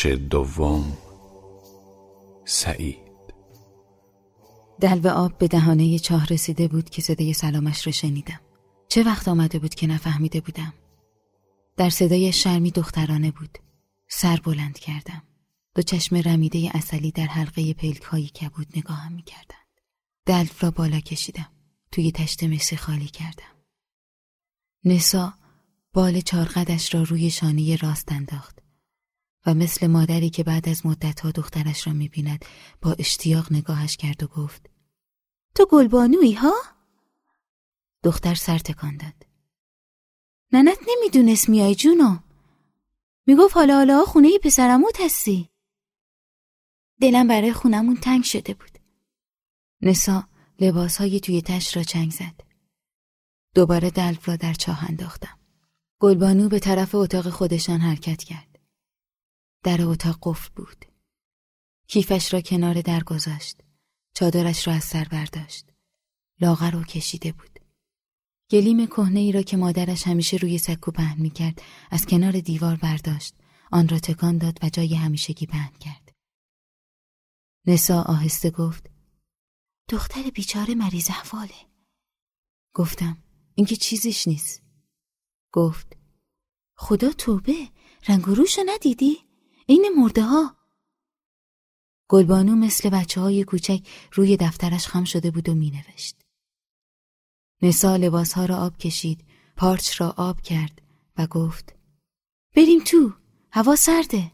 بخش دوم. سعید. دلو آب به دهانه چاه رسیده بود که صدای سلامش را شنیدم. چه وقت آمده بود که نفهمیده بودم؟ در صدای شرمی دخترانه بود. سر بلند کردم. دو چشم رمیده اصلی در حلقه پلک هایی کبود نگاهم می کردند. دلف را بالا کشیدم. توی تشت مسی خالی کردم. نسا بال چارقدش را روی شانه راست انداخت. و مثل مادری که بعد از مدتها دخترش را می‌بیند با اشتیاق نگاهش کرد و گفت تو گلبانویی ها؟ دختر سر تکان داد. ننت نمی‌دونست میای جونو. می‌گفت حالا حالا خونه پسرموت هستی. دلم برای خونمون تنگ شده بود. نسا لباسهای توی تش را چنگ زد. دوباره دلف را در چاه انداختم. گلبانو به طرف اتاق خودشان حرکت کرد. در اتاق قفل بود. کیفش را کنار در گذاشت چادرش را از سر برداشت. لاغر و کشیده بود. گلیم کهنه ای را که مادرش همیشه روی سکو پهن می کرد از کنار دیوار برداشت. آن را تکان داد و جای همیشگی پهن کرد. نسا آهسته گفت دختر بیچاره مریض احواله. گفتم اینکه چیزیش نیست. گفت خدا توبه رنگ ندیدی؟ این مرده ها گلبانو مثل بچه های کوچک روی دفترش خم شده بود و می نوشت. نسا لباس ها را آب کشید پارچ را آب کرد و گفت بریم تو هوا سرده.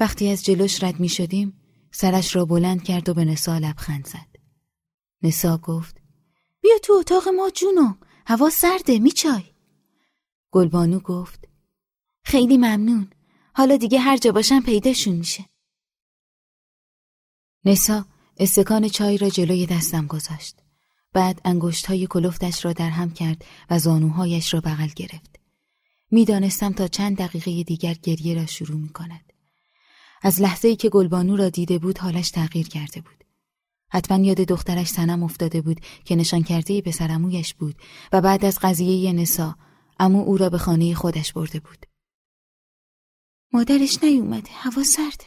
وقتی از جلوش رد می شدیم سرش را بلند کرد و به نسا لبخند زد. نسا گفت بیا تو اتاق ما جونو هوا سرده میچای گلبانو گفت خیلی ممنون. حالا دیگه هر جا باشم پیداشون میشه نسا استکان چای را جلوی دستم گذاشت بعد انگشت های کلفتش را در هم کرد و زانوهایش را بغل گرفت می‌دانستم تا چند دقیقه دیگر گریه را شروع می کند. از لحظه ای که گلبانو را دیده بود حالش تغییر کرده بود. حتما یاد دخترش سنم افتاده بود که نشان کرده به سرمویش بود و بعد از قضیه نسا امو او را به خانه خودش برده بود. مادرش نیومده هوا سرده.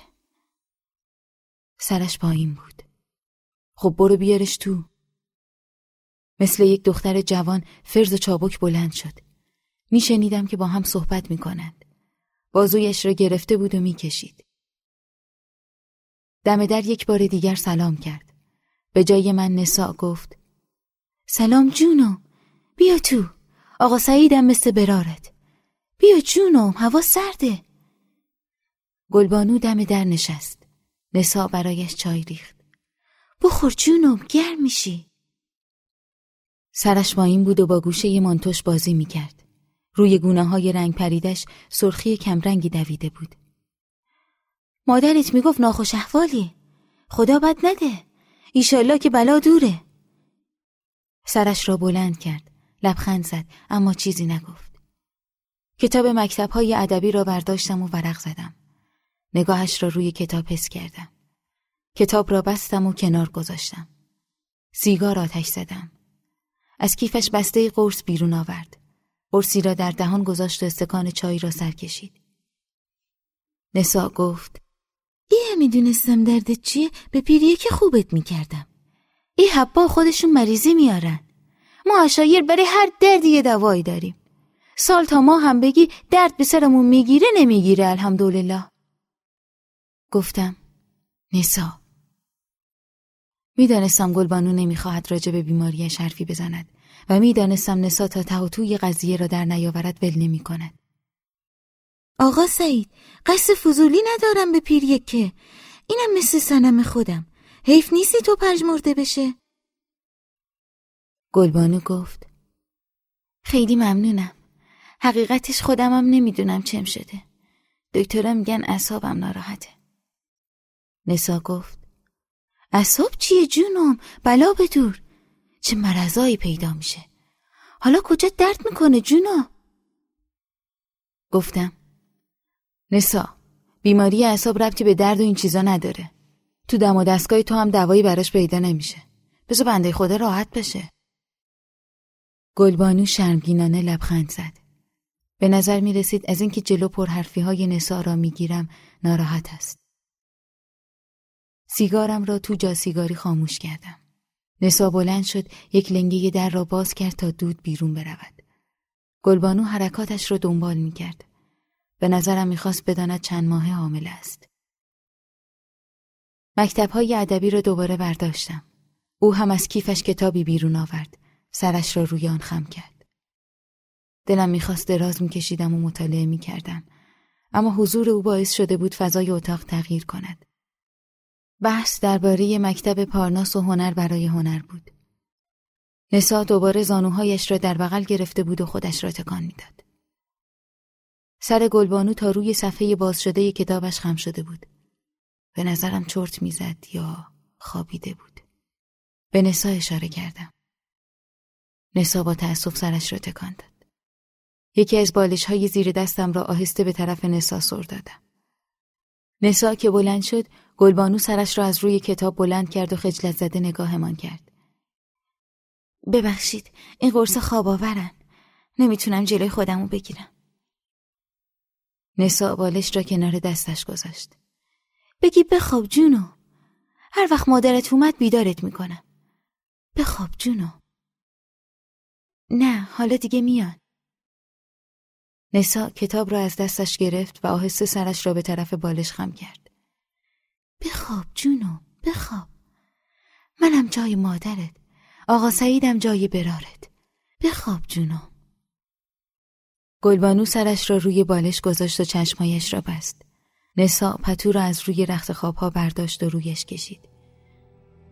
سرش پایین بود. خب برو بیارش تو. مثل یک دختر جوان فرز و چابک بلند شد. میشنیدم که با هم صحبت می‌کنند. بازویش را گرفته بود و می‌کشید. دم در یک بار دیگر سلام کرد. به جای من نسا گفت سلام جونو بیا تو. آقا سعیدم مثل برارت. بیا جونم هوا سرده. گلبانو دم در نشست. نسا برایش چای ریخت. بخور جونم گرم میشی. سرش این بود و با گوشه مانتوش بازی می‌کرد. روی گونه های رنگ پریدش سرخی کمرنگی دویده بود. مادرت می‌گفت ناخوش احوالی. خدا بد نده. ایشالله که بلا دوره. سرش را بلند کرد. لبخند زد اما چیزی نگفت. کتاب مکتب های ادبی را برداشتم و ورق زدم. نگاهش را روی کتاب حس کردم. کتاب را بستم و کنار گذاشتم. سیگار آتش زدم. از کیفش بسته قرص بیرون آورد. قرصی را در دهان گذاشت و استکان چای را سر کشید. نسا گفت یه می‌دونستم دردت چیه به پیریه که خوبت می‌کردم. ای حبا خودشون مریضی میارن. ما اشایر برای هر دردی یه دوایی داریم. سال تا ما هم بگی درد به سرمون می‌گیره نمی‌گیره الحمدلله. گفتم نسا می‌دانستم گلبانو نمی‌خواهد راجع به بیماریش حرفی بزند و می‌دانستم نسا تا ته توی قضیه را در نیاورد ول نمی کند. آقا سعید قصد فضولی ندارم به پیر که اینم مثل سنم خودم. حیف نیستی تو پنج مرده بشه. گلبانو گفت خیلی ممنونم. حقیقتش خودمم نمی‌دونم چم شده. دکترم میگن اصابم ناراحته. نسا گفت. اصاب چیه جونم؟ بلا بدور. چه مرضایی پیدا میشه. حالا کجا درد می‌کنه جونا؟ گفتم. نسا بیماری اعصاب ربطی به درد و این چیزا نداره. تو دم و دستگاه تو هم دوایی براش پیدا نمیشه. بذار بنده خدا راحت بشه. گلبانو شرمگینانه لبخند زد. به نظر می رسید از اینکه جلو پرحرفی های نسا را می گیرم ناراحت است. سیگارم را تو جا سیگاری خاموش کردم. نسا بلند شد یک لنگه در را باز کرد تا دود بیرون برود. گلبانو حرکاتش را دنبال می کرد. به نظرم می‌خواست بداند چند ماه حامل است. مکتب های ادبی را دوباره برداشتم. او هم از کیفش کتابی بیرون آورد. سرش را روی آن خم کرد. دلم می‌خواست دراز میکشیدم و مطالعه می‌کردم. اما حضور او باعث شده بود فضای اتاق تغییر کند. بحث درباره مکتب پارناس و هنر برای هنر بود. نسا دوباره زانوهایش را در بغل گرفته بود و خودش را تکان می‌داد. سر گلبانو تا روی صفحه باز شده کتابش خم شده بود. به نظرم چرت می‌زد یا خوابیده بود. به نسا اشاره کردم. نسا با تأسف سرش را تکان داد. یکی از بالش های زیر دستم را آهسته به طرف نسا سر دادم. نسا که بلند شد گلبانو سرش را از روی کتاب بلند کرد و خجلت زده نگاهمان کرد. ببخشید این قرص خواب آورن. نمی‌تونم جلوی خودمو بگیرم. نسا بالش را کنار دستش گذاشت. بگی بخواب جونو. هر وقت مادرت اومد بیدارت می‌کنم. بخواب جونو. نه حالا دیگه میان. نسا کتاب را از دستش گرفت و آهسته سرش را به طرف بالش خم کرد. بخواب جونو بخواب. منم جای مادرت. آقا سعیدم جای برارت. بخواب جونو. گلبانو سرش را روی بالش گذاشت و چشمایش را بست. نسا پتو را از روی رخت خوابها برداشت و رویش کشید.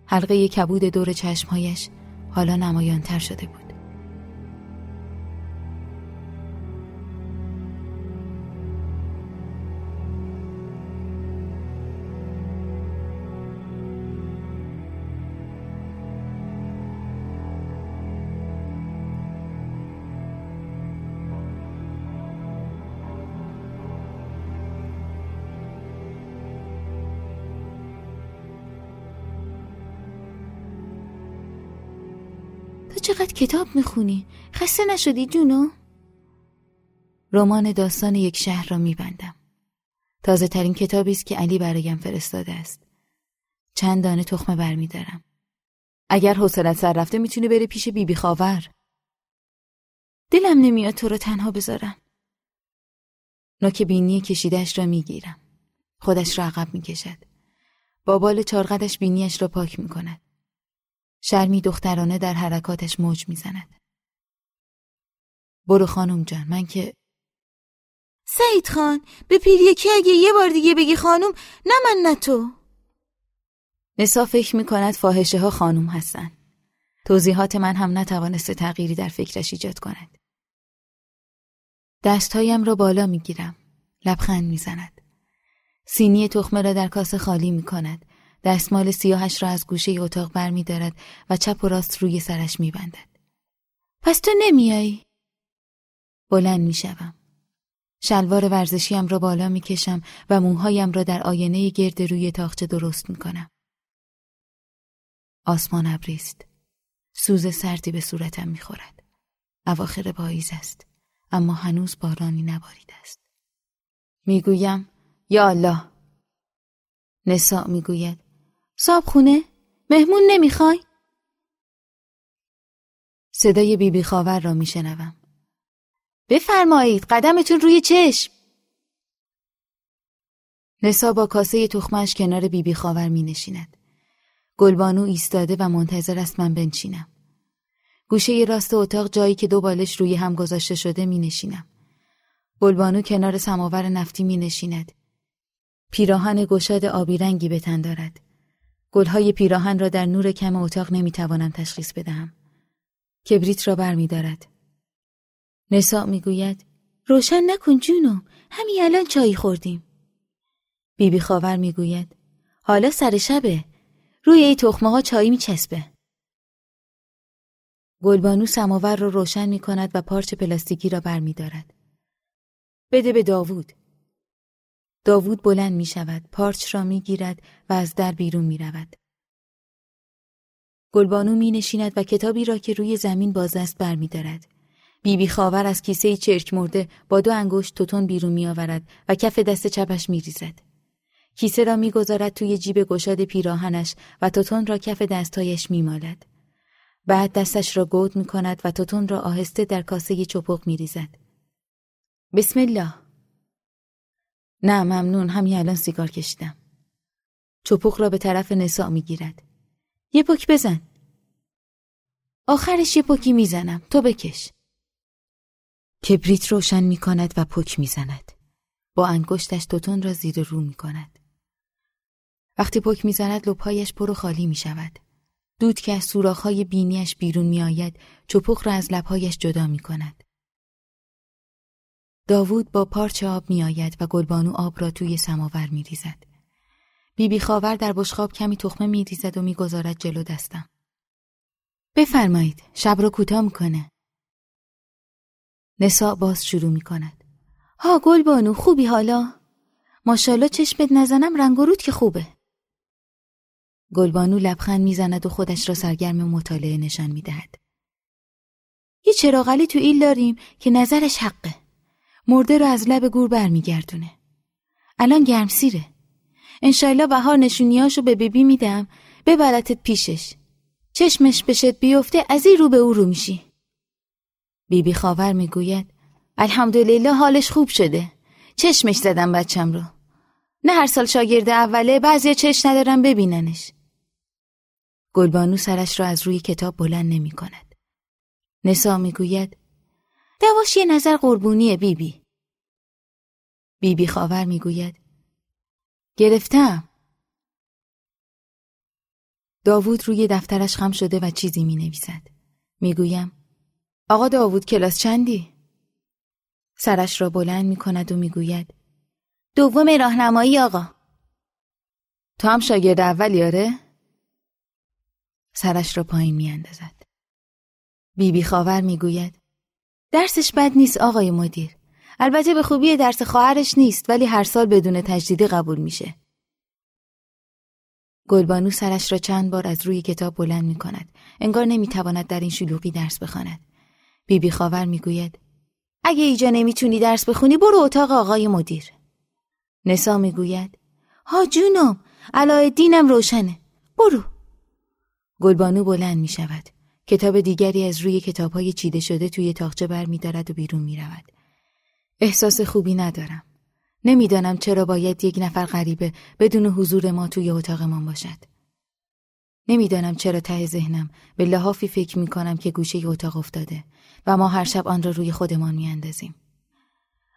حلقه کبود دور چشمهایش حالا نمایانتر شده بود. چقدر کتاب می‌خونی؟ خسته نشدی جونو؟ رمان داستان یک شهر را میبندم. تازه ترین کتابی است که علی برایم فرستاده است. چند دانه تخمه برمیدارم. اگر حوصلت سر رفته می‌تونی بری پیش بیبی بی خاور. دلم نمیاد تو رو تنها بذارم. نوک بینی کشیدش را می‌گیرم. خودش را عقب می‌کشد. با بال چارقدش بینیش را پاک می‌کند. شرمی دخترانه در حرکاتش موج می‌زند. برو خانم جان من که سعید خان به پیر یکی اگه یه بار دیگه بگی خانم نه من نه تو. نسا فکر می‌کند فاحشه ها خانم هستن. توضیحات من هم نتوانسته تغییری در فکرش ایجاد کند. دستهایم را بالا می‌گیرم. لبخند می‌زند. سینی تخمه را در کاسه خالی می‌کند. دستمال سیاهش را از گوشه اتاق بر می دارد و چپ و راست روی سرش می بندد. پس تو نمیایی؟ بلند می شوم. شلوار ورزشیم را بالا می کشم و موهایم را در آینه گرد روی تاخچه درست می کنم. آسمان ابریست. سوز سردی به صورتم می خورد. اواخر پاییز است. اما هنوز بارانی نباریده است. می‌گویم یا الله نسا می‌گوید صاب خونه؟ مهمون نمی‌خوای؟ صدای بیبی بی خاور را میشنوم. بفرمایید قدمتون روی چشم. نسا با کاسه تخمش کنار بیبی بی خاور می نشیند. گلبانو ایستاده و منتظر است من بنشینم. گوشه راست اتاق جایی که دو بالش روی هم گذاشته شده می نشینم. گلبانو کنار سماور نفتی می نشیند. پیراهن گشاد آبی رنگی به تن دارد. گلهای پیراهن را در نور کم اتاق نمی‌توانم تشخیص بدهم. کبریت را بر می دارد. نسا می‌گوید روشن نکن جونو همین الان چایی خوردیم. بیبی بی خاور می‌گوید حالا سر شبه روی ای تخمه ها چایی میچسبه. گلبانو سماور را روشن می کند و پارچ پلاستیکی را بر. بده به داوود. داوود بلند می شود، پارچ را می گیرد و از در بیرون می رود. گلبانو می نشیند و کتابی را که روی زمین باز است بر می دارد. بیبی خاور از کیسه چرک مرده با دو انگشت توتون بیرون می آورد و کف دست چپش می ریزد. کیسه را می‌گذارد توی جیب گشاد پیراهنش و توتون را کف دستهایش میمالد. بعد دستش را گود می کند و توتون را آهسته در کاسه چپق می ریزد. بسم الله. نه ممنون همین الان سیگار کشیدم. چپق را به طرف نسا می گیرد. یه پک بزن. آخرش یه پکی می‌زنم تو بکش. کبریت روشن می کند و پک می‌زند. با انگشتش توتون را زیر رو می کند. وقتی پک می‌زند لبهایش پر و خالی می شود. دود که از سوراخهای بینیش بیرون می آید چپخ را از لبهایش جدا می کند. داوود با پارچه آب می آید و گلبانو آب را توی سماور می ریزد. بیبی خاور در بشخاب کمی تخمه می ریزد و می گذارد جلو دستم. بفرمایید شب را کوتاه می‌کنه. نسا باز شروع می کند. ها گلبانو خوبی حالا؟ ماشاءالله چشمت نزنم رنگ و رود که خوبه. گلبانو لبخند می‌زند و خودش را سرگرم مطالعه نشان می‌دهد. یه چراغلی تو ایل داریم که نظرش حقه. مرده رو از لب گور برمیگردونه. الان گرمسیره. انشالله بهار نشونیاشو به بیبی میدم ببرتت پیشش. چشمش بشت بیفته از این رو به او رو میشی. بیبی خاور می‌گوید الحمدلله حالش خوب شده. چشمش زدم بچم رو. نه هر سال شاگرد اوله بعضی چش ندارم ببیننش. گلبانو سرش را از روی کتاب بلند نمی کند. نسا می‌گوید دواش یه نظر قربونیه بیبی. بیبی خاور می‌گوید گرفتم. داوود روی دفترش خم شده و چیزی می نویسد. می گویم آقا داوود کلاس چندی؟ سرش را بلند می کند و می گوید دوم راهنمایی آقا تو هم شاگرد اولی آره؟ سرش را پایین می اندازد. بیبی خاور می گوید درسش بد نیست آقای مدیر. البته به خوبی درس خواهرش نیست ولی هر سال بدون تجدیدی قبول میشه. گلبانو سرش را چند بار از روی کتاب بلند می کند. انگار نمی‌تواند در این شلوغی درس بخواند. بیبی خاور می‌گوید اگه ایجا نمی‌تونی درس بخونی برو اتاق آقای مدیر. نسا می‌گوید ها جونم علای دینم روشنه برو. گلبانو بلند می شود. کتاب دیگری از روی کتاب های چیده شده توی تاخچه بر می و بیرون می رود. احساس خوبی ندارم. نمی‌دانم چرا باید یک نفر غریبه بدون حضور ما توی اتاقمان باشد. نمی‌دانم چرا ته ذهنم به لحافی فکر می کنم که گوشه اتاق افتاده و ما هر شب آن را روی خودمان می اندازیم.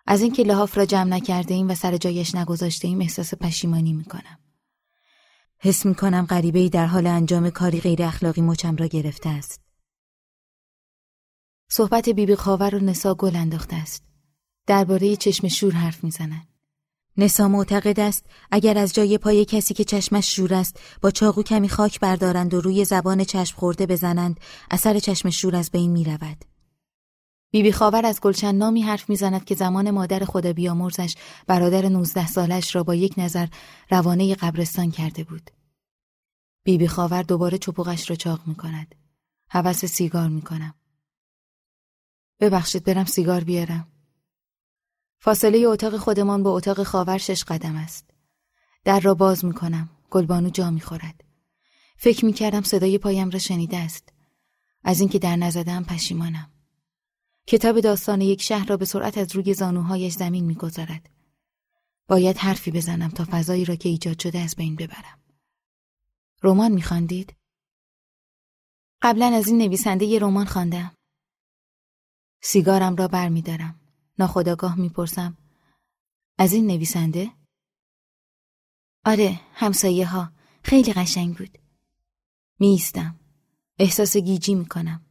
از اینکه لحاف را جمع نکرده ایم و سر جایش نگذاشته ایم احساس پشیمانی می کنم. حس می کنم غریبه در حال انجام کاری غیر اخلاقی مچم را گرفته است. صحبت بیبی خاور و نسا گل انداخته است. درباره چشم شور حرف می‌زنند. نسا معتقد است اگر از جای پای کسی که چشمش شور است با چاقو کمی خاک بردارند و روی زبان چشم خورده بزنند اثر چشم شور از بین می رود. بیبی خاور از گلچن نامی حرف می‌زند که زمان مادر خدا بیامرزش برادر نوزده سالش را با یک نظر روانه قبرستان کرده بود. بیبی خاور دوباره چپوغش را چاق می کند. سیگار می کنم. ببخشید برم سیگار بیارم. فاصله اتاق خودمان با اتاق خاور شش قدم است. در را باز می کنم. گلبانو جا می خورد. فکر می کردم صدای پایم را شنیده است. از اینکه در نزدم پشیمانم. کتاب داستان یک شهر را به سرعت از روی زانوهایش زمین می‌گذارد. باید حرفی بزنم تا فضایی را که ایجاد شده از بین ببرم. رمان میخواندید؟ قبلا از این نویسنده یه رمان خواندم. سیگارم را بر می دارم. ناخداگاه می‌پرسم از این نویسنده؟ آره همسایه ها خیلی قشنگ بود. میستم. احساس گیجی می‌کنم.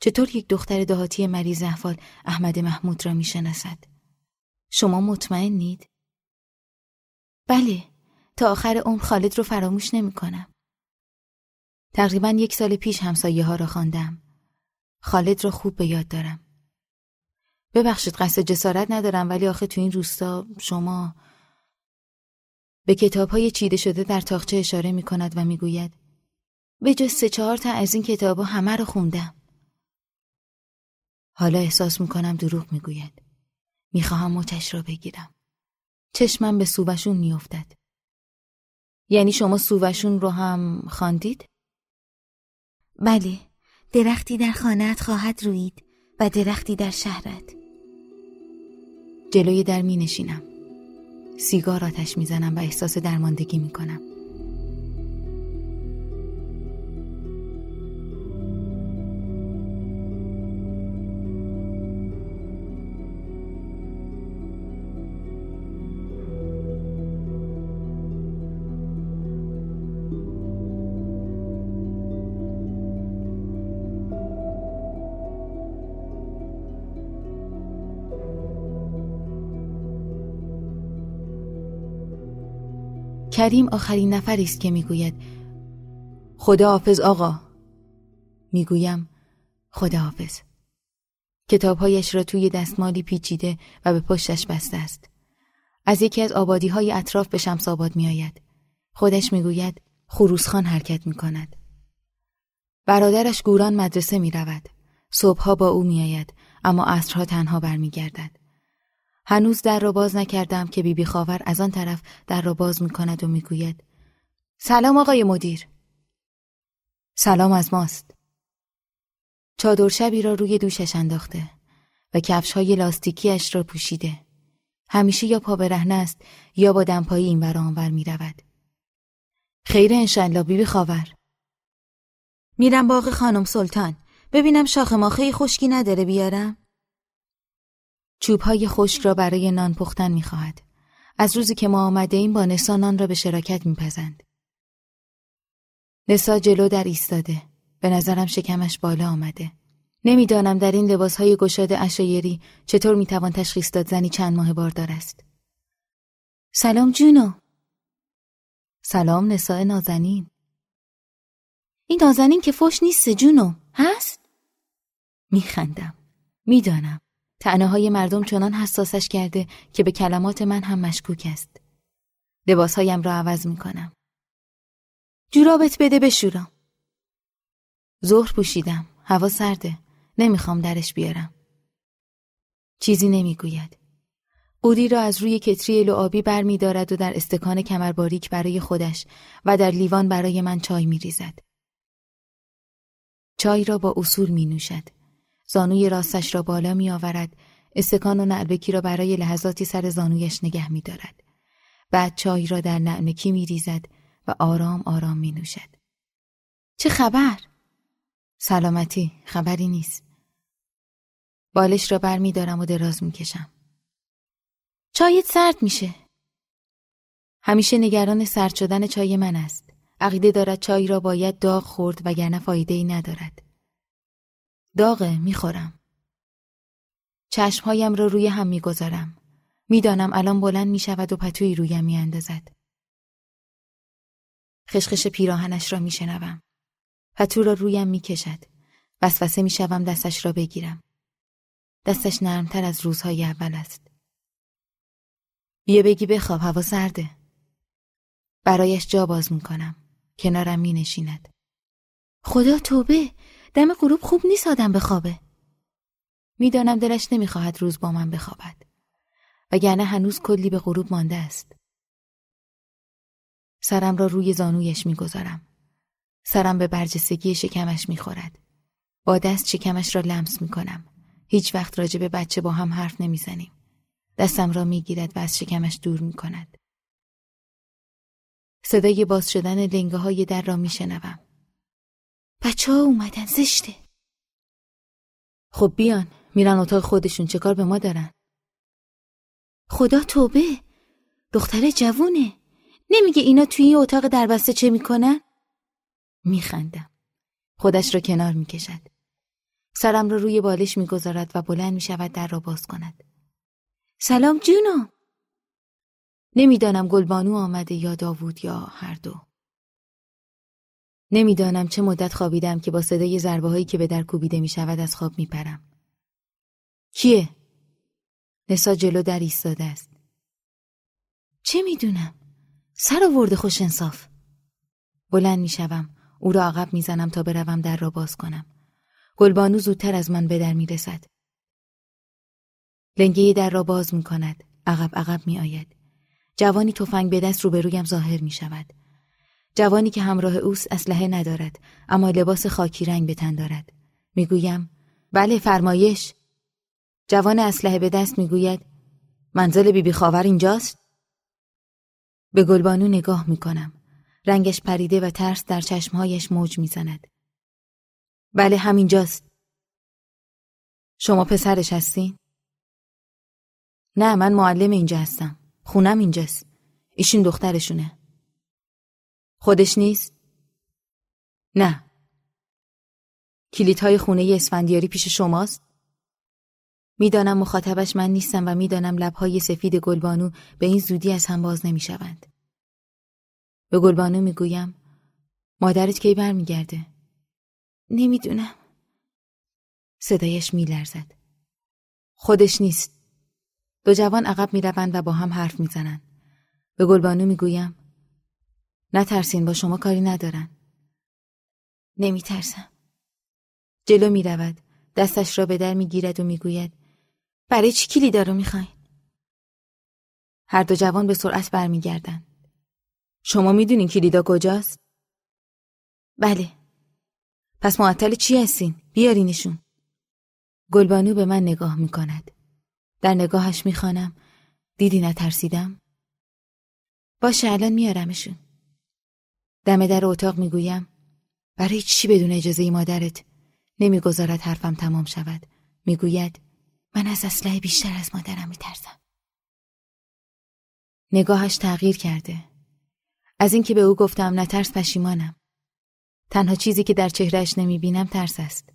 چطور یک دختر دهاتی مریض احوال احمد محمود را می‌شناسد؟ شما مطمئنید؟ بله تا آخر عمر خالد رو فراموش نمی کنم. تقریبا یک سال پیش همسایه ها را خواندم. خالد را خوب به یاد دارم. ببخشید قصد جسارت ندارم ولی آخه تو این روستا شما به کتاب های چیده شده در تاخچه اشاره می کند و می گوید به جز سه چهار تا از این کتاب همه رو خوندم. حالا احساس می‌کنم دروغ می‌گوید. می‌خواهم مچش را بگیرم. چشمم به سووشون میافتد. یعنی شما سووشون رو هم خواندید؟ بله. درختی در خانهت خواهد روید و درختی در شهرت. جلوی در می نشینم. سیگار آتش می‌زنم و احساس درماندگی می‌کنم کریم آخرین نفری است که می‌گوید خدا حافظ آقا می‌گویم خدا حافظ کتابهایش را توی دستمالی پیچیده و به پشتش بسته است از یکی از آبادی های اطراف به شمس آباد می آید. خودش می‌گوید خروسخان حرکت می کند. برادرش گوران مدرسه می رود. صبحها با او می آید اما عصرها تنها برمیگردد. هنوز در را باز نکردم که بیبی بی خاور از آن طرف در را باز می کند و می‌گوید سلام آقای مدیر. سلام از ماست. چادر شبی را روی دوشش انداخته و کفش های لاستیکیش را پوشیده. همیشه یا پا برهنه است یا با دمپایی این برا آنور می رود. خیر انشالله بیبی خاور میرم باغ خانم سلطان. ببینم شاخ ماخه خشکی نداره بیارم؟ چوبهای خشک را برای نان پختن می‌خواهد. از روزی که ما آمده این با نسا نان را به شراکت میپزند. نسا جلو در ایستاده. به نظرم شکمش بالا آمده. نمی‌دانم در این لباسهای گشاد اشایری چطور می‌توان تشخیص داد زنی چند ماه باردار است. سلام جونو. سلام نسا نازنین. این نازنین که فش نیست جونو. هست؟ میخندم. می‌دانم. تنه های مردم چنان حساسش کرده که به کلمات من هم مشکوک است. لباسهایم را عوض می کنم. جورابت بده بشورم. ظهر پوشیدم. هوا سرده. نمی‌خوام درش بیارم. چیزی نمی‌گوید. قودی را از روی کتری لعابی بر می دارد و در استکان کمرباریک برای خودش و در لیوان برای من چای می ریزد. چای را با اصول می نوشد. زانوی راستش را بالا می آورد استکان و نعلبکی را برای لحظاتی سر زانویش نگه می دارد. بعد چای را در نعلبکی می ریزد و آرام آرام می نوشد. چه خبر؟ سلامتی خبری نیست. بالش را بر می دارم و دراز می کشم. چایت سرد میشه. همیشه نگران سرد شدن چای من است. عقیده دارد چای را باید داغ خورد وگرنه فایده ای ندارد. داغه می‌خورم. چشمهایم را روی هم می‌گذارم. می‌دانم الان بلند می‌شود و پتوی رویم میاندازد. خشخش پیراهنش را میشنوم. پتو را رویم می‌کشد. وسوسه می‌شوم دستش را بگیرم. دستش نرمتر از روزهای اول است. بیا بگی بخواب هوا سرده. برایش جا باز می‌کنم. کنارم می نشیند. خدا توبه دم غروب خوب نیست آدم بخوابه. می‌دانم دلش نمی‌خواهد روز با من بخوابد. وگرنه هنوز کلی به غروب مانده است. سرم را روی زانویش می‌گذارم. سرم به برجستگی شکمش می‌خورد. با دست شکمش را لمس می‌کنم. هیچ وقت راجع به بچه با هم حرف نمی‌زنیم. دستم را می‌گیرد و از شکمش دور می‌کند. صدای باز شدن لنگه های در را میشنوم. بچه ها اومدن زشته. خب بیان میرن اتاق خودشون. چه کار به ما دارن؟ خدا توبه. دختره جوونه. نمیگه اینا توی این اتاق دربسته چه می‌کنن؟ میخندم. خودش را کنار می‌کشد. سرم را روی بالش می‌گذارد و بلند می‌شود در را باز کند. سلام جونو. نمی‌دانم گلبانو آمده یا داوود یا هر دو. نمی‌دانم چه مدت خوابیدم که با صدای ضربه هایی که به در کوبیده می شود از خواب می پرم. کیه؟ نسا جلو در ایستاده است. چه می‌دونم؟ سر آورده خوش انصاف. بلند می شوم. او را عقب می‌زنم تا بروم در را باز کنم. گلبانو زودتر از من به در می رسد. لنگه در را باز می کند. عقب عقب می آید. جوانی تفنگ به دست روبرویم ظاهر می شود. جوانی که همراه اوس اسلحه ندارد اما لباس خاکی رنگ به تن دارد. می‌گویم بله فرمایش. جوان اسلحه به دست می‌گوید منزل بیبی خاور اینجاست؟ به گلبانو نگاه می کنم. رنگش پریده و ترس در چشمهایش موج می‌زند. بله همینجاست. شما پسرش هستین؟ نه من معلم اینجا هستم. خونم اینجاست. ایشون دخترشونه. خودش نیست؟ نه. های خونه اسفندیاری پیش شماست؟ می‌دانم مخاطبش من نیستم و می‌دانم لبهای سفید گلبانو به این زودی از هم باز نمی‌شوند. به گلبانو می‌گویم مادرت کی برمیگرده؟ نمی‌دونم. صدایش میلرزد. خودش نیست. دو جوان عقب می‌روند و با هم حرف می‌زنند. به گلبانو می‌گویم نترسین با شما کاری ندارن. نمیترسم. جلو می‌رود. دستش را به در می‌گیرد و می‌گوید برای چی کلی دارو می‌خواین؟ هر دو جوان به سرعت برمیگردند. شما می‌دونین کلیدا کجاست؟ بله. پس معطل چی هستین؟ بیارینشون. گلبانو به من نگاه می‌کند. در نگاهش می‌خوانم دیدی نترسیدم؟ باشه الان میارمشون. دم در اتاق می‌گویم. برای چی بدون اجازه مادرت؟ نمی‌گذارد حرفم تمام شود. می‌گوید من از اسلحه بیشتر از مادرم میترسم. نگاهش تغییر کرده. از اینکه به او گفتم نترس پشیمانم. تنها چیزی که در چهرهش نمی‌بینم ترس است.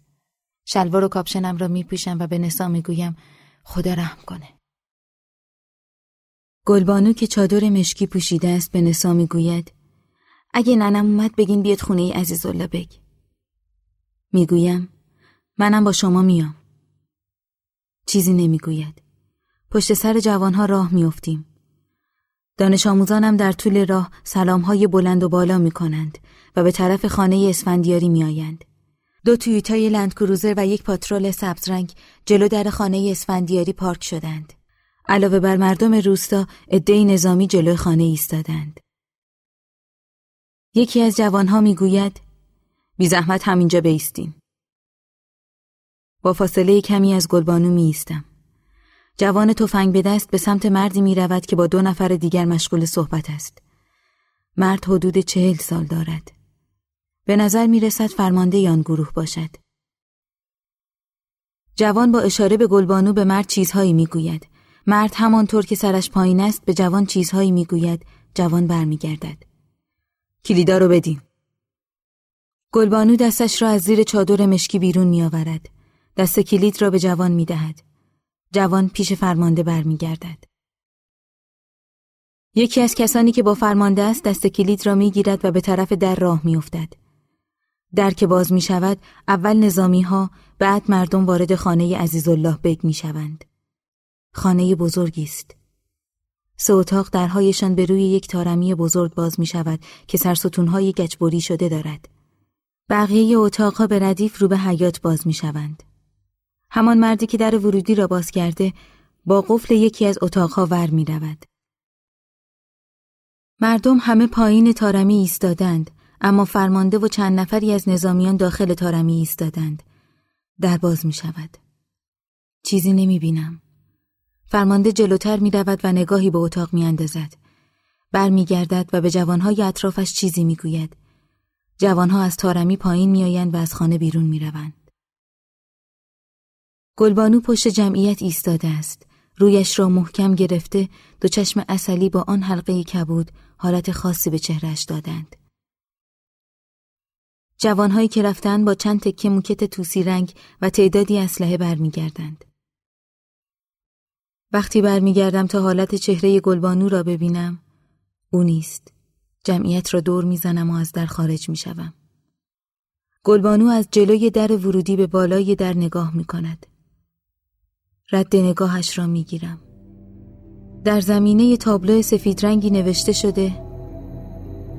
شلوار و کاپشنم را میپوشم و به نسا می‌گویم خدا رحم کنه. گلبانو که چادر مشکی پوشیده است به نسا می‌گوید اگه ننم اومد بگین بیاد خونه عزیزالله بگ می‌گویم منم با شما میام چیزی نمی‌گوید پشت سر جوانها راه میافتیم دانش آموزانم در طول راه سلامهای بلند و بالا می کنند و به طرف خانه اسفندیاری می آیند. دو تویوتای لندکروزر و یک پاترول سبزرنگ جلو در خانه اسفندیاری پارک شدند. علاوه بر مردم روستا عدهای نظامی جلو خانه ایستادند. یکی از جوانها می‌گوید بی زحمت همینجا بیستیم. با فاصله کمی از گلبانو می ایستم. جوان تفنگ به دست به سمت مردی می رود که با دو نفر دیگر مشغول صحبت است. مرد حدود چهل سال دارد. به نظر می رسد فرمانده آن گروه باشد. جوان با اشاره به گلبانو به مرد چیزهایی می گوید. مرد همانطور که سرش پایین است به جوان چیزهایی می گوید. جوان برمیگردد. کلیدا رو بدیم. گلبانو دستش را از زیر چادر مشکی بیرون می آورد. دست کلید را به جوان می دهد. جوان پیش فرمانده برمیگردد. یکی از کسانی که با فرمانده است دست کلید را می گیرد و به طرف در راه می افتد. در که باز می شود اول نظامی ها بعد مردم وارد خانه عزیزالله بگ می شوند. خانه بزرگی است. سه اتاق درهایشان به روی یک تارمی بزرگ باز می شود که سرستونهای گچبری شده دارد. بقیه اتاقها به ردیف رو به حیات باز می شوند. همان مردی که در ورودی را باز کرده با قفل یکی از اتاقها ور می رود. مردم همه پایین تارمی ایستادند اما فرمانده و چند نفری از نظامیان داخل تارمی ایستادند. در باز می شود. چیزی نمی بینم. فرمانده جلوتر می رود و نگاهی به اتاق می اندازد. بر می گردد و به جوانهای اطرافش چیزی می گوید. جوانها از تارمی پایین می آیند و از خانه بیرون می روند. گلبانو پشت جمعیت ایستاده است. رویش را محکم گرفته دو چشم اصلی با آن حلقه کبود حالت خاصی به چهرش دادند. جوانهایی که رفتن با چند تکه موکت توسی رنگ و تعدادی اسلحه برمیگردند. وقتی برمیگردم تا حالت چهره گلبانو را ببینم او نیست. جمعیت را دور می‌زنم و از در خارج می‌شوم. گلبانو از جلوی در ورودی به بالای در نگاه می کند. رد نگاهش را می‌گیرم در زمینه تابلو سفید رنگی نوشته شده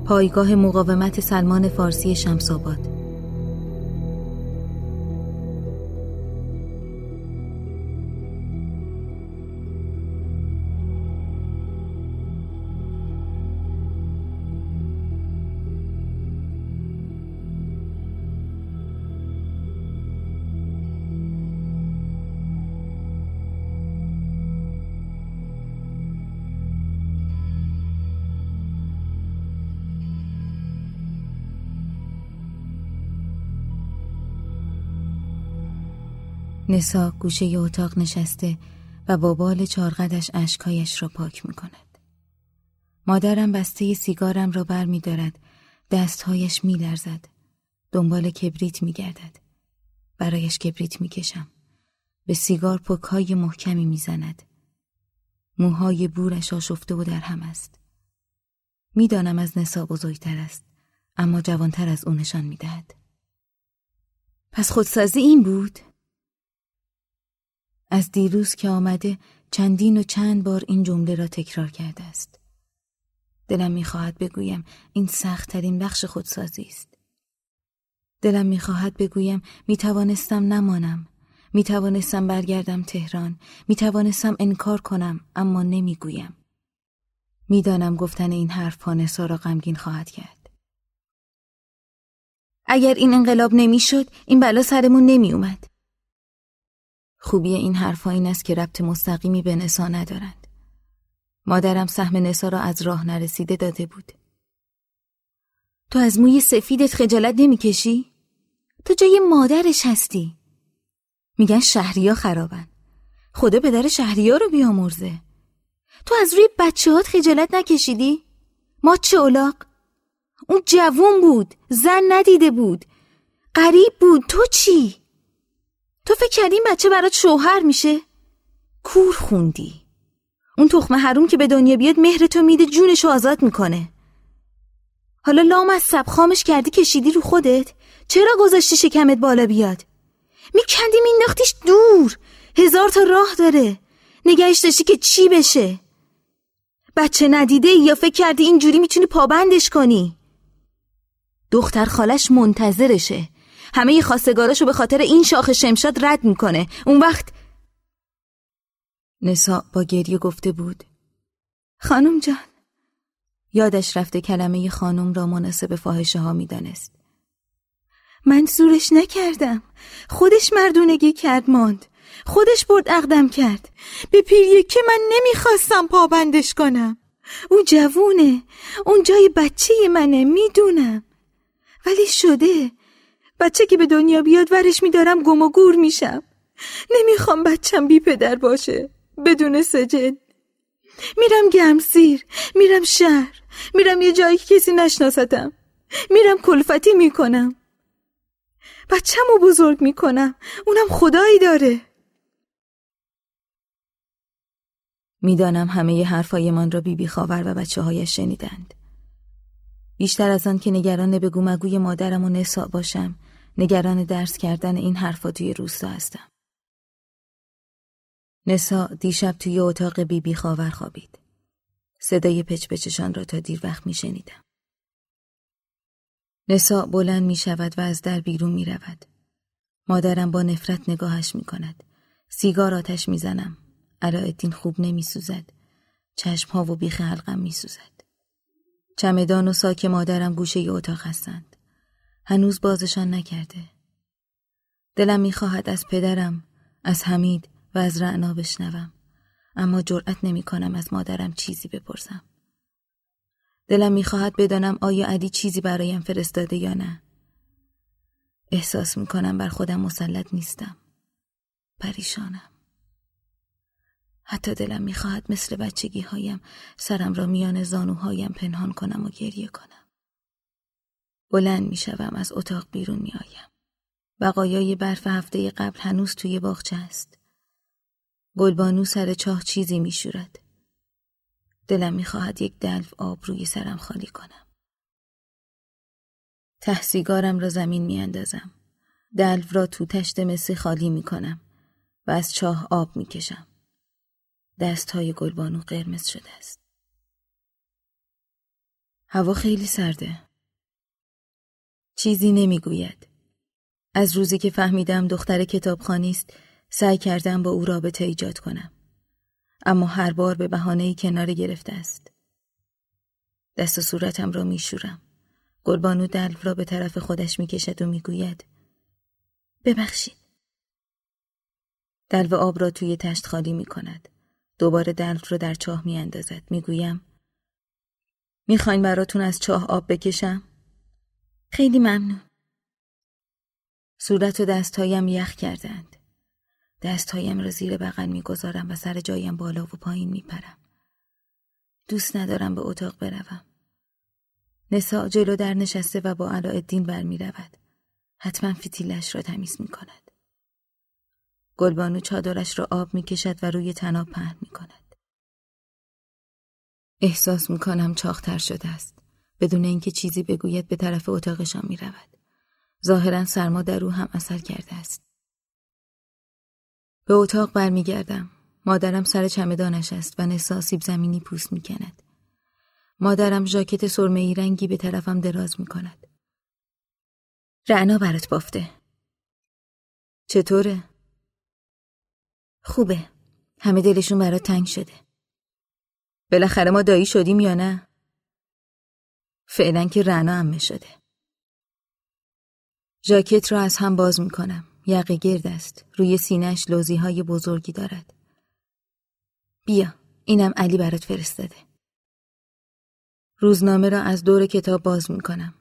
پایگاه مقاومت سلمان فارسی شمساباد نسا گوشه ی اتاق نشسته و با بال چارقدش اشکایش را پاک می کند. مادرم بسته سیگارم را بر می دارد. دستهایش می لرزد. دنبال کبریت می گردد. برایش کبریت می کشم. به سیگار پکهای محکمی می زند. موهای بورش آشفته و در هم است. می‌دانم از نسا بزرگتر است اما جوانتر از او نشان می‌دهد. پس خودسازی این بود؟ از دیروز که آمده چندین و چند بار این جمله را تکرار کرده است. دلم می‌خواهد بگویم این سختترین بخش خودسازی است. دلم می‌خواهد بگویم می‌توانستم نمانم. می‌توانستم برگردم تهران. می‌توانستم انکار کنم اما نمی‌گویم. می‌دانم گفتن این حرف پانسا را غمگین خواهد کرد. اگر این انقلاب نمی‌شد این بلا سرمون نمی اومد. خوبی این حرفا این است که ربط مستقیمی به نسا ندارند. مادرم سهم نسا را از راه نرسیده داده بود. تو از موی سفیدت خجالت نمی‌کشی؟ تو جای مادرش هستی. میگن شهریا خرابن. خدا پدر شهریا رو بیامرزه. تو از روی بچه هات خجالت نکشیدی؟ ما چه اولاق؟ اون جوون بود زن ندیده بود غریب بود تو چی؟ تو فکر کردی این بچه برات شوهر میشه؟ کور خوندی. اون تخم حروم که به دنیا بیاد مهر تو میده جونشو آزاد می‌کنه. حالا لام از سب خامش کردی کشیدی رو خودت؟ چرا گذاشتی شکمت بالا بیاد؟ میکندی مینداختیش دور. هزار تا راه داره. نگهش داشتی که چی بشه؟ بچه ندیده یا فکر کردی اینجوری می‌تونی پابندش کنی؟ دختر خالش منتظرشه. همه خواستگاراشو به خاطر این شاخ شمشاد رد می‌کنه. اون وقت نسا با گریه گفته بود. خانم جان. یادش رفته کلمه خانم را مناسب فاحشه ها می‌دانست. من زورش نکردم. خودش مردونگی کرد ماند. خودش برد اقدم کرد. به پیریه که من نمی‌خواستم پابندش کنم. اون جوونه. اون جای بچه منه می‌دونم. ولی شده. بچه که به دنیا بیاد ورش میدارم گم و گور میشم. نمی‌خوام بچم بی پدر باشه. بدون سجن. میرم گرمسیر میرم شهر. میرم یه جایی که کسی نشناستم. میرم کلفتی می‌کنم. بچم رو بزرگ می‌کنم. اونم خدایی داره. می‌دانم همه حرفایمان را بیبی بی خاور و بچه هایش شنیدند. بیشتر از آن که نگران بگو مگوی مادرم و نسا باشم. نگران درس کردن این حرفا توی روستا هستم. نسا دیشب توی اتاق بیبی بی خاور خوابید. صدای پچ پچشان را تا دیر وقت می شنیدم. نسا بلند می شود و از در بیرون می رود. مادرم با نفرت نگاهش می کند. سیگار آتش می زنم. علاءالدین خوب نمی سوزد. چشم ها و بیخ حلقم می سوزد. چمدان و ساک مادرم گوشه ی اتاق هستند. هنوز بازشان نکرده. دلم می‌خواهد از پدرم، از حمید و از رعنا بشنوم. اما جرأت نمی کنم از مادرم چیزی بپرسم. دلم می‌خواهد بدانم آیا علی چیزی برایم فرستاده یا نه. احساس می‌کنم بر خودم مسلط نیستم. پریشانم. حتی دلم می‌خواهد مثل بچگی هایم سرم را میان زانوهایم پنهان کنم و گریه کنم. بلند می‌شوم از اتاق بیرون میآیم. بقایای برف هفته قبل هنوز توی باغچه است. گلبانو سر چاه چیزی میشورد. دلم می‌خواهد یک دلف آب روی سرم خالی کنم. تحسیگارم را زمین میاندازم. دلف را تو تشت مسی خالی می‌کنم و از چاه آب می‌کشم. دست های گلبانو قرمز شده است. هوا خیلی سرده. چیزی نمی‌گوید. از روزی که فهمیدم دختر کتابخانی است، سعی کردم با او رابطه ایجاد کنم. اما هر بار به بهانه‌ای کنار گرفته است. دست و صورتم را میشورم. گلبانو دلو را به طرف خودش می‌کشد و می‌گوید ببخشید. دلو آب را توی تشت خالی می کند. دوباره دلف رو در چاه می اندازد. می گویم می‌خواین براتون از چاه آب بکشم؟ خیلی ممنون. صورت و دستهایم یخ کردند. دستهایم را زیر بغل می‌گذارم و سر جایم بالا و پایین میپرم. دوست ندارم به اتاق بروم. نسا جلو در نشسته و با علاءالدین برمی رود. حتما فتیلش را تمیز می کند. گلبانو چادرش را آب می کشد و روی تناب پهن می کند. احساس می کنم چاختر شده است. بدون اینکه چیزی بگوید به طرف اتاقشان می رود. ظاهرا سرما در او هم اثر کرده است. به اتاق برمیگردم. مادرم سر چمدانش است و نسا سیب زمینی پوست می کند. مادرم ژاکت سرمه رنگی به طرفم دراز می کند. رعنا برات بافته. چطوره؟ خوبه. همه دلشون برات تنگ شده. بالاخره ما دایی شدیم یا نه؟ فعلا که رعنا همه شده. ژاکت را از هم باز می کنم. یقه گرد است. روی سینهش لوزی های بزرگی دارد. بیا. اینم علی برات فرستاده. روزنامه را از دور کتاب باز می کنم.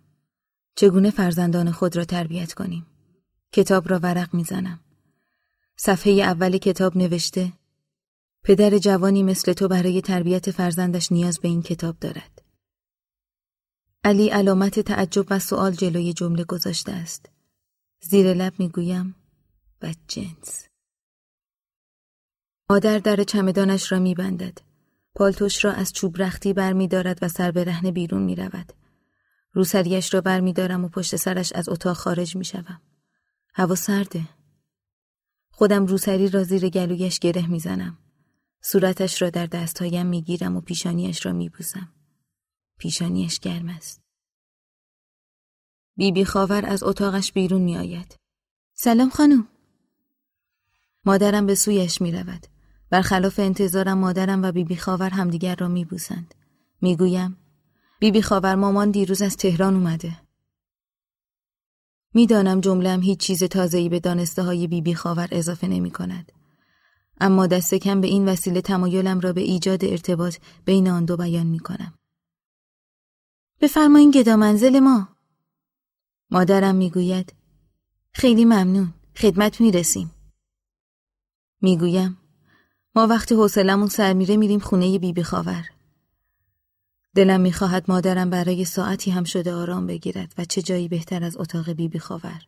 چگونه فرزندان خود را تربیت کنیم؟ کتاب را ورق می زنم. صفحه اول کتاب نوشته پدر جوانی مثل تو برای تربیت فرزندش نیاز به این کتاب دارد. علی علامت تعجب و سوال جلوی جمله گذاشته است. زیر لب می‌گویم جنس. مادر در چمدانش را میبندد. پالتوش را از چوب رختی بر می دارد و سر به رهن بیرون می رود. روسریش را بر می دارم و پشت سرش از اتاق خارج می شوم. هوا سرده. خودم روسری را زیر گلویش گره می زنم. صورتش را در دستهایم می گیرم و پیشانیش را می بوسم. پیشانیش گرم است. بیبی بی خاور از اتاقش بیرون می آید. سلام خانم. مادرم به سویش می رود. برخلاف انتظارم مادرم و بیبی خاور همدیگر را میبوسند. می‌گویم بیبی خاور مامان دیروز از تهران اومده. می‌دانم جملم هیچ چیز تازه‌ای به دانسته های بیبی خاور اضافه نمی کند. اما دست کم به این وسیله تمایلم را به ایجاد ارتباط بین آن دو بیان می کنم. بفرمایین گدا منزل ما. مادرم می‌گوید خیلی ممنون خدمت می‌رسیم. می‌گویم ما وقتی حوصلمون سر میره میریم خونه بیبی خاور. دلم می‌خواهد مادرم برای ساعتی هم شده آرام بگیرد و چه جایی بهتر از اتاق بیبی خاور.